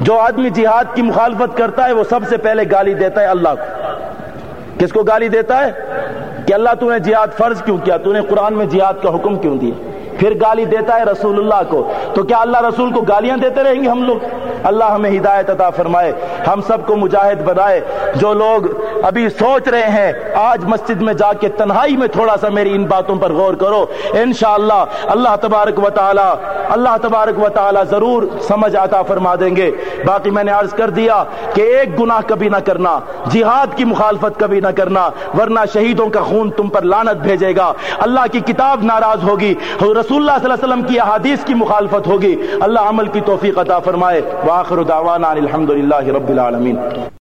جو آدمی جہاد کی مخالفت کرتا ہے، وہ سب سے پہلے گالی دیتا ہے اللہ کو۔ کس کو گالی دیتا ہے؟ کہ اللہ، تو نے جہاد فرض کیوں کیا؟ تو نے قرآن میں جہاد کا حکم کیوں دیا؟ پھر گالی دیتا ہے رسول اللہ کو۔ تو کیا اللہ رسول کو گالیاں دیتے رہیں گے ہم لوگ؟ اللہ ہمیں ہدایت عطا فرمائے۔ ہم سب کو مجاہد بنائے۔ جو لوگ ابھی سوچ رہے ہیں، آج مسجد میں جا کے تنہائی میں تھوڑا سا میری ان باتوں پر غور کرو۔ انشاءاللہ اللہ تبارک و تعالی، اللہ تبارک و تعالی ضرور سمجھ عطا فرما دیں گے۔ باقی میں نے عرض کر دیا کہ ایک گناہ کبھی نہ کرنا، جہاد کی مخالفت کبھی نہ کرنا، ورنہ شہیدوں کا خون تم پر لانت بھیجے گا۔ اللہ کی کتاب ناراض ہوگی۔ رسول رسول اللہ صلی اللہ علیہ وسلم کی احادیث کی مخالفت ہوگی۔ اللہ عمل کی توفیق عطا فرمائے۔ واخر دعوانا الحمدللہ رب العالمین۔